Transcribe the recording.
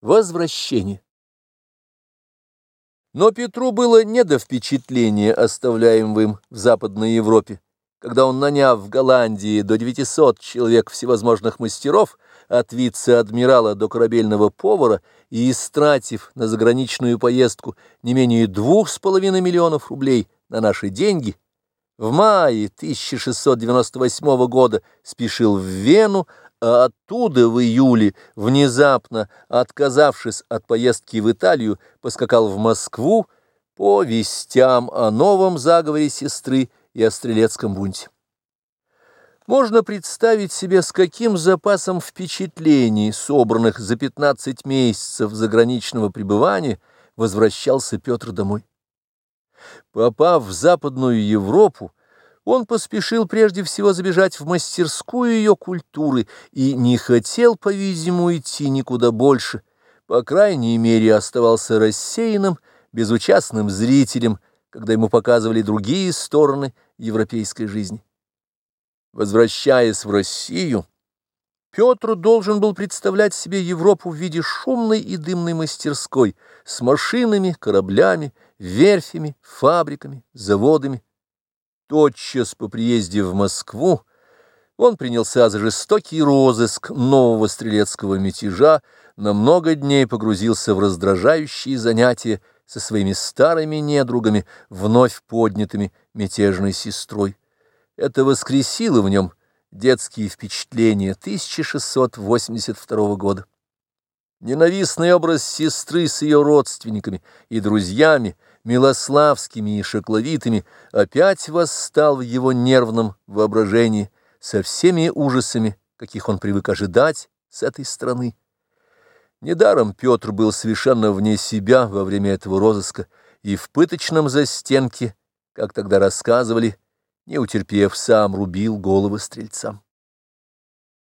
Возвращение. Но Петру было не до впечатления, оставляемого им в Западной Европе, когда он, наняв в Голландии до 900 человек всевозможных мастеров, от вице-адмирала до корабельного повара, и истратив на заграничную поездку не менее двух с половиной миллионов рублей на наши деньги, в мае 1698 года спешил в Вену, а оттуда в июле, внезапно отказавшись от поездки в Италию, поскакал в Москву по вестям о новом заговоре сестры и о стрелецком бунте. Можно представить себе, с каким запасом впечатлений, собранных за 15 месяцев заграничного пребывания, возвращался Петр домой. Попав в Западную Европу, он поспешил прежде всего забежать в мастерскую ее культуры и не хотел, по-видимому, идти никуда больше, по крайней мере оставался рассеянным, безучастным зрителем, когда ему показывали другие стороны европейской жизни. Возвращаясь в Россию, Петр должен был представлять себе Европу в виде шумной и дымной мастерской с машинами, кораблями, верфями, фабриками, заводами, Тотчас по приезде в Москву он принялся за жестокий розыск нового стрелецкого мятежа, на много дней погрузился в раздражающие занятия со своими старыми недругами, вновь поднятыми мятежной сестрой. Это воскресило в нем детские впечатления 1682 года. Ненавистный образ сестры с ее родственниками и друзьями – милославскими и шокловитыми, опять восстал в его нервном воображении со всеми ужасами, каких он привык ожидать с этой страны. Недаром Петр был совершенно вне себя во время этого розыска и в пыточном застенке, как тогда рассказывали, не утерпев, сам рубил головы стрельцам.